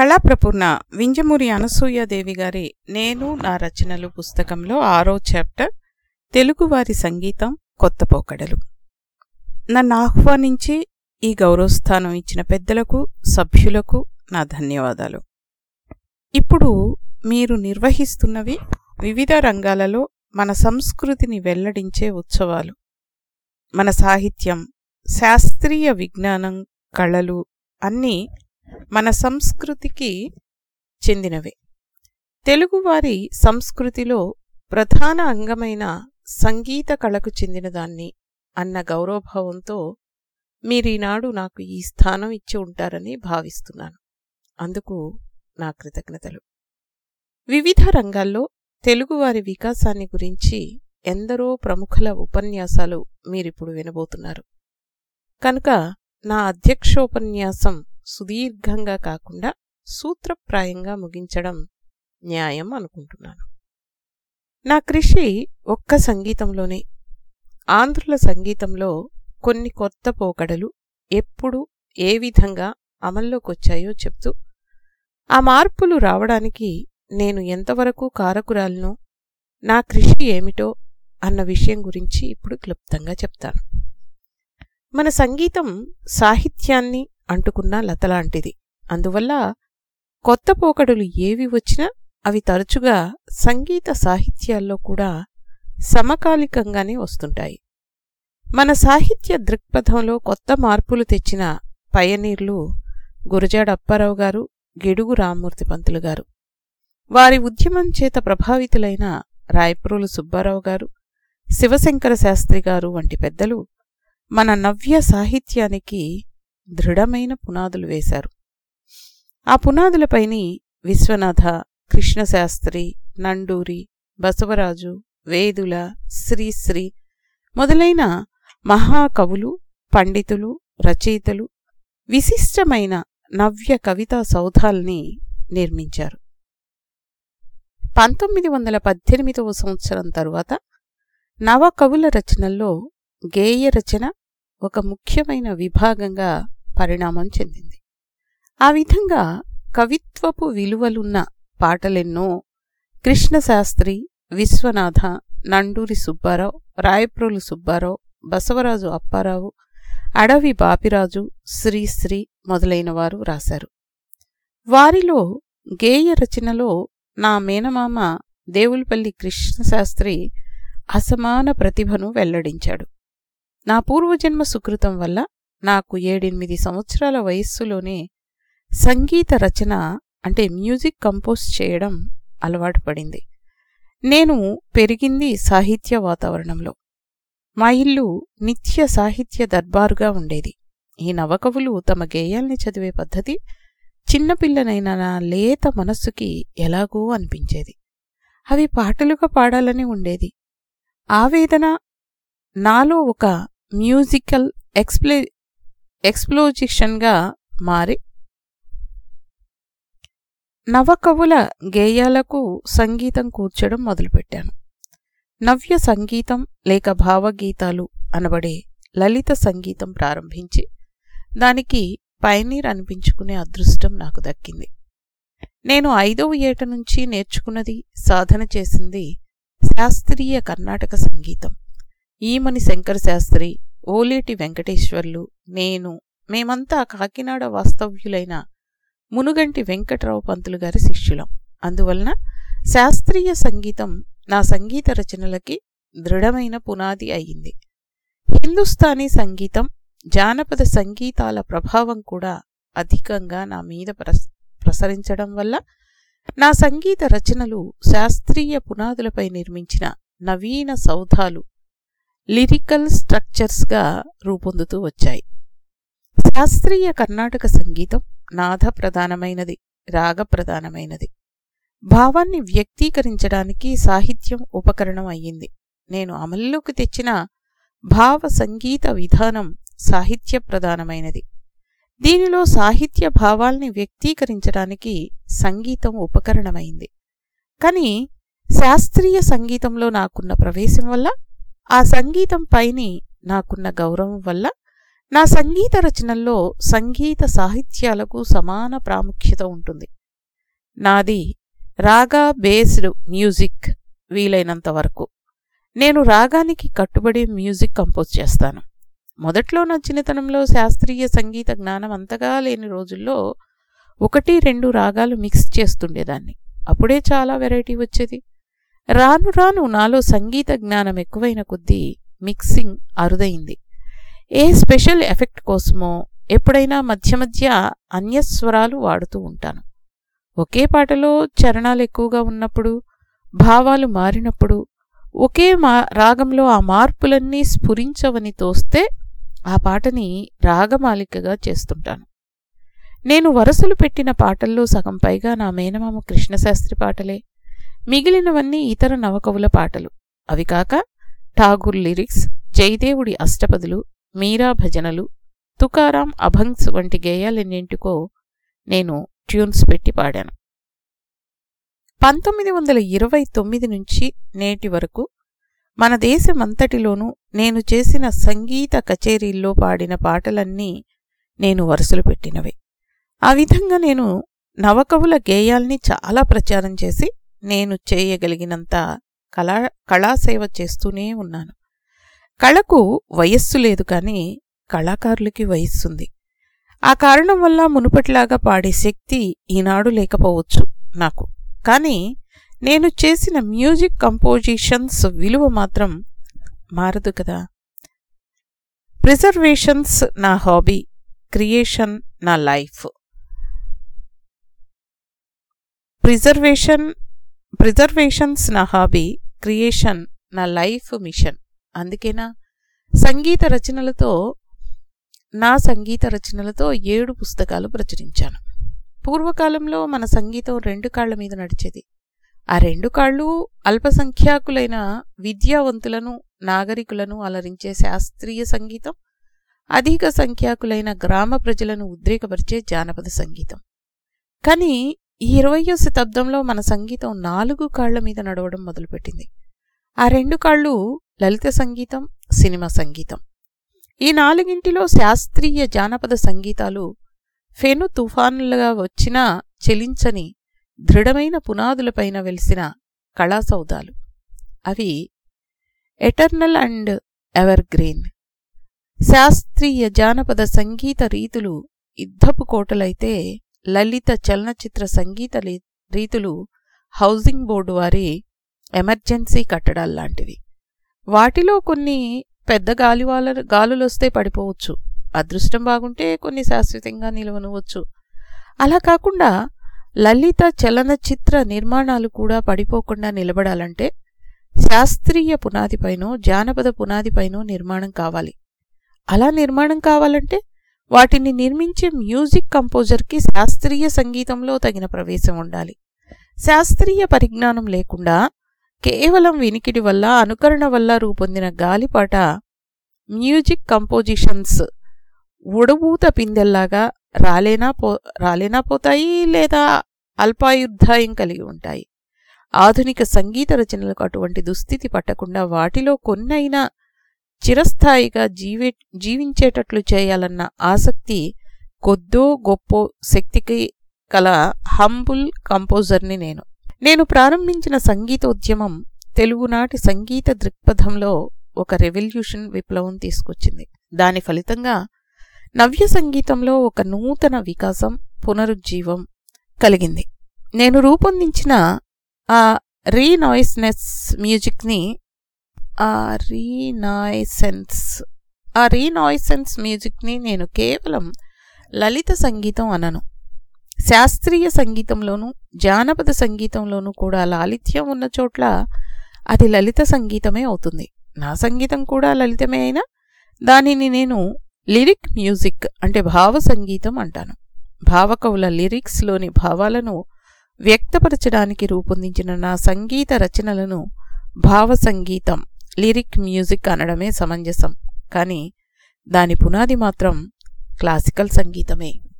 కళాప్రపూర్ణ వింజమూరి అనసూయాదేవి గారి నేను నా రచనలు పుస్తకంలో ఆరో చాప్టర్ తెలుగువారి సంగీతం కొత్త పోకడలు. నన్ను ఆహ్వానించి ఈ గౌరవస్థానం ఇచ్చిన పెద్దలకు సభ్యులకు నా ధన్యవాదాలు. ఇప్పుడు మీరు నిర్వహిస్తున్నవి వివిధ రంగాలలో మన సంస్కృతిని వెల్లడించే ఉత్సవాలు. మన సాహిత్యం శాస్త్రీయ విజ్ఞానం కళలు అన్నీ మన సంస్కృతికి చెందినవే. తెలుగువారి సంస్కృతిలో ప్రధాన అంగమైన సంగీత కళకు చెందినదాన్ని అన్న గౌరవభావంతో మీరీనాడు నాకు ఈ స్థానం ఇచ్చి ఉంటారని భావిస్తున్నాను. అందుకు నా కృతజ్ఞతలు. వివిధ రంగాల్లో తెలుగువారి వికాసాన్ని గురించి ఎందరో ప్రముఖుల ఉపన్యాసాలు మీరిప్పుడు వినబోతున్నారు. కనుక నా అధ్యక్షోపన్యాసం సుదీర్ఘంగా కాకుండా సూత్రప్రాయంగా ముగించడం న్యాయం అనుకుంటున్నాను. నా కృషి ఒక్క సంగీతంలోనే. ఆంధ్రుల సంగీతంలో కొన్ని కొత్త పోకడలు ఎప్పుడు ఏ విధంగా అమల్లోకొచ్చాయో చెప్తూ ఆ మార్పులు రావడానికి నేను ఎంతవరకు కారకురాలను నా కృషి ఏమిటో అన్న విషయం గురించి ఇప్పుడు క్లుప్తంగా చెప్తాను. మన సంగీతం సాహిత్యాన్ని అంటుకున్న లతలాంటిది అందువల్ల కొత్త పోకడులు ఏవి వచ్చినా అవి తరచుగా సంగీత సాహిత్యాల్లో కూడా సమకాలికంగానే వస్తుంటాయి. మన సాహిత్య దృక్పథంలో కొత్త మార్పులు తెచ్చిన పయనీర్లు గురజాడ అప్పారావు గారు గిడుగు రామ్మూర్తి పంతులు గారు. వారి ఉద్యమం చేత ప్రభావితులైన రాయప్రోలు సుబ్బారావు గారు శివశంకర శాస్త్రి గారు వంటి పెద్దలు మన నవ్య సాహిత్యానికి దృఢమైన పునాదులు వేశారు. ఆ పునాదులపైని విశ్వనాథ కృష్ణశాస్త్రి నండూరి బసవరాజు వేదుల శ్రీశ్రీ మొదలైన మహాకవులు పండితులు రచయితలు విశిష్టమైన నవ్య కవితా సౌధాల్ని నిర్మించారు. పంతొమ్మిది వందల పద్దెనిమిదవ సంవత్సరం తరువాత నవకవుల రచనల్లో గేయ రచన ఒక ముఖ్యమైన విభాగంగా పరిణామం చెందింది. ఆ విధంగా కవిత్వపు విలువలున్న పాటలెన్నో కృష్ణశాస్త్రి విశ్వనాథ నండూరి సుబ్బారావు రాయప్రోలు సుబ్బారావు బసవరాజు అప్పారావు అడవి బాపిరాజు శ్రీశ్రీ మొదలైనవారు రాశారు. వారిలో గేయ రచనలో నా మేనమామ దేవులపల్లి కృష్ణశాస్త్రి అసమాన ప్రతిభను వెల్లడించాడు. నా పూర్వజన్మ సుకృతం వల్ల నాకు ఏడెనిమిది సంవత్సరాల వయస్సులోనే సంగీత రచన అంటే మ్యూజిక్ కంపోజ్ చేయడం అలవాటు పడింది. నేను పెరిగింది సాహిత్య వాతావరణంలో. మా ఇల్లు నిత్య సాహిత్య దర్బారుగా ఉండేది. ఈ నవకవులు తమ గేయాల్ని చదివే పద్ధతి చిన్నపిల్లనైన నా లేత మనస్సుకి ఎలాగో అనిపించేది. అవి పాటలుగా పాడాలని ఉండేది. ఆవేదన నాలో ఒక మ్యూజికల్ ఎక్స్ప్లే ఎక్స్ప్లోజిషన్గా మారి నవకవుల గేయాలకు సంగీతం కూర్చడం మొదలుపెట్టాను. నవ్య సంగీతం లేక భావగీతాలు అనబడే లలిత సంగీతం ప్రారంభించి దానికి పైనీర్ అనిపించుకునే అదృష్టం నాకు దక్కింది. నేను ఐదవ ఏట నుంచి నేర్చుకున్నది సాధన చేసింది శాస్త్రీయ కర్ణాటక సంగీతం. ఈమని శంకర శాస్త్రి ఓలేటి వెంకటేశ్వర్లు నేను మేమంతా కాకినాడ వాస్తవ్యులైన మునుగంటి వెంకట్రావు పంతులు గారి శిష్యులం. అందువలన శాస్త్రీయ సంగీతం నా సంగీత రచనలకి దృఢమైన పునాది అయింది హిందుస్థానీ సంగీతం జానపద సంగీతాల ప్రభావం కూడా అధికంగా నా మీద ప్రసరించడం వల్ల నా సంగీత రచనలు శాస్త్రీయ పునాదులపై నిర్మించిన నవీన సౌధాలు లిరికల్ స్ట్రక్చర్స్గా రూపొందుతూ వచ్చాయి. శాస్త్రీయ కర్ణాటక సంగీతం నాథ ప్రధానమైనది రాగ ప్రధానమైనది. భావాన్ని వ్యక్తీకరించడానికి సాహిత్యం ఉపకరణం అయ్యింది. నేను అమల్లోకి తెచ్చిన భావ సంగీత విధానం సాహిత్య ప్రధానమైనది. దీనిలో సాహిత్య భావాల్ని వ్యక్తీకరించడానికి సంగీతం ఉపకరణమైంది. కానీ శాస్త్రీయ సంగీతంలో నాకున్న ప్రవేశం వల్ల ఆ సంగీతం పైని నాకున్న గౌరవం వల్ల నా సంగీత రచనల్లో సంగీత సాహిత్యాలకు సమాన ప్రాముఖ్యత ఉంటుంది. నాది రాగా బేస్డ్ మ్యూజిక్ వీలైనంత వరకు. నేను రాగానికి కట్టుబడి మ్యూజిక్ కంపోజ్ చేస్తాను. మొదట్లో నా చిన్నతనంలో శాస్త్రీయ సంగీత జ్ఞానం అంతగా లేని రోజుల్లో ఒకటి రెండు రాగాలు మిక్స్ చేస్తుండేదాన్ని. అప్పుడే చాలా వెరైటీ వచ్చేది. రాను రాను నాలో సంగీత జ్ఞానం ఎక్కువైన కొద్దీ మిక్సింగ్ అరుదైంది. ఏ స్పెషల్ ఎఫెక్ట్ కోసమో ఎప్పుడైనా మధ్య మధ్య అన్యస్వరాలు వాడుతూ ఉంటాను. ఒకే పాటలో చరణాలు ఎక్కువగా ఉన్నప్పుడు భావాలు మారినప్పుడు ఒకే మా రాగంలో ఆ మార్పులన్నీ స్ఫురించవని తోస్తే ఆ పాటని రాగమాలికగా చేస్తుంటాను. నేను వరసలు పెట్టిన పాటల్లో సగం పైగా నా మేనమామ కృష్ణశాస్త్రి పాటలే మిగిలినవన్నీ ఇతర నవకవుల పాటలు. అవి కాక ఠాగూర్ లిరిక్స్ జయదేవుడి అష్టపదులు మీరా భజనలు తుకారాం అభంగ్స్ వంటి గేయాలన్నింటికో నేను ట్యూన్స్ పెట్టి పాడాను. పంతొమ్మిది వందల ఇరవై తొమ్మిది నుంచి నేటి వరకు మన దేశమంతటిలోనూ నేను చేసిన సంగీత కచేరీల్లో పాడిన పాటలన్నీ నేను వరుసలు పెట్టినవే. ఆ విధంగా నేను నవకవుల గేయాల్ని చాలా ప్రచారం చేసి నేను చేయగలిగినంత కళా కళాసేవ చేస్తూనే ఉన్నాను. కళకు వయస్సు లేదు కానీ కళాకారులకి వయస్సుంది. ఆ కారణం వల్ల మునుపటిలాగా పాడే శక్తి ఈనాడు లేకపోవచ్చు నాకు. కానీ నేను చేసిన మ్యూజిక్ కంపోజిషన్స్ విలువ మాత్రం మారదు కదా. ప్రిజర్వేషన్స్ నా హాబీ క్రియేషన్ నా లైఫ్. ప్రిజర్వేషన్ ప్రిజర్వేషన్స్ నా హాబీ క్రియేషన్ నా లైఫ్ మిషన్. అందుకేనా? సంగీత రచనలతో నా సంగీత రచనలతో ఏడు పుస్తకాలు ప్రచురించాను. పూర్వకాలంలో మన సంగీతం రెండు కాళ్ళ మీద నడిచేది. ఆ రెండు కాళ్ళు అల్పసంఖ్యాకులైన విద్యావంతులను నాగరికులను అలరించే శాస్త్రీయ సంగీతం అధిక సంఖ్యాకులైన గ్రామ ప్రజలను ఉద్రేకపరిచే జానపద సంగీతం. కానీ ఈ ఇరవయో శతాబ్దంలో మన సంగీతం నాలుగు కాళ్ళ మీద నడవడం మొదలుపెట్టింది. ఆ రెండు కాళ్ళు లలిత సంగీతం సినిమా సంగీతం. ఈ నాలుగింటిలో శాస్త్రీయ జానపద సంగీతాలు ఫెను తుఫానులుగా వచ్చినా చెలించని దృఢమైన పునాదులపైన వెలిసిన కళాసౌదాలు అవి ఎటర్నల్ అండ్ ఎవర్ గ్రీన్ శాస్త్రీయ జానపద సంగీత రీతులు యుద్ధపు కోటలైతే లలిత చలనచిత్ర సంగీత రీతులు హౌసింగ్ బోర్డు వారి ఎమర్జెన్సీ కట్టడాల్లాంటివి వాటిలో కొన్ని పెద్ద గాలివాల గాలులొస్తే పడిపోవచ్చు. అదృష్టం బాగుంటే కొన్ని శాశ్వతంగా నిలవనవచ్చు అలా కాకుండా లలిత చలనచిత్ర నిర్మాణాలు కూడా పడిపోకుండా నిలబడాలంటే శాస్త్రీయ పునాదిపైనో జానపద పునాదిపైనో నిర్మాణం కావాలి. అలా నిర్మాణం కావాలంటే వాటిని నిర్మించే మ్యూజిక్ కంపోజర్కి శాస్త్రీయ సంగీతంలో తగిన ప్రవేశం ఉండాలి. శాస్త్రీయ పరిజ్ఞానం లేకుండా కేవలం వినికిడి వల్ల అనుకరణ వల్ల రూపొందిన గాలిపాట మ్యూజిక్ కంపోజిషన్స్ ఉడబూత పిందెల్లాగా రాలేనా పో రాలేనా పోతాయి లేదా అల్పాయుద్ధాయం కలిగి ఉంటాయి. ఆధునిక సంగీత రచనలకు అటువంటి దుస్థితి పట్టకుండా వాటిలో కొన్నైనా చిరస్థాయిగా జీవి జీవించేటట్లు చేయాలన్న ఆసక్తి కొద్దో గొప్పో శక్తికి కల హంబుల్ కంపోజర్ని నేను. నేను ప్రారంభించిన సంగీతోద్యమం తెలుగునాటి సంగీత దృక్పథంలో ఒక రెవల్యూషన్ విప్లవం తీసుకొచ్చింది. దాని ఫలితంగా నవ్య సంగీతంలో ఒక నూతన వికాసం పునరుజ్జీవం కలిగింది. నేను రూపొందించిన ఆ రీనాయిస్నెస్ మ్యూజిక్ని ఆ రీనాయిసెన్స్ ఆ రీనాయిసెన్స్ మ్యూజిక్ని నేను కేవలం లలిత సంగీతం అనను. శాస్త్రీయ సంగీతంలోనూ జానపద సంగీతంలోనూ కూడా లాలిత్యం ఉన్న చోట్ల అది లలిత సంగీతమే అవుతుంది. నా సంగీతం కూడా లలితమే అయినా దానిని నేను లిరిక్ మ్యూజిక్ అంటే భావ సంగీతం అంటాను. భావకవుల లిరిక్స్లోని భావాలను వ్యక్తపరచడానికి రూపొందించిన నా సంగీత రచనలను భావ సంగీతం లిరిక్ మ్యూజిక్ అనడమే సమంజసం. కానీ దాని పునాది మాత్రం క్లాసికల్ సంగీతమే.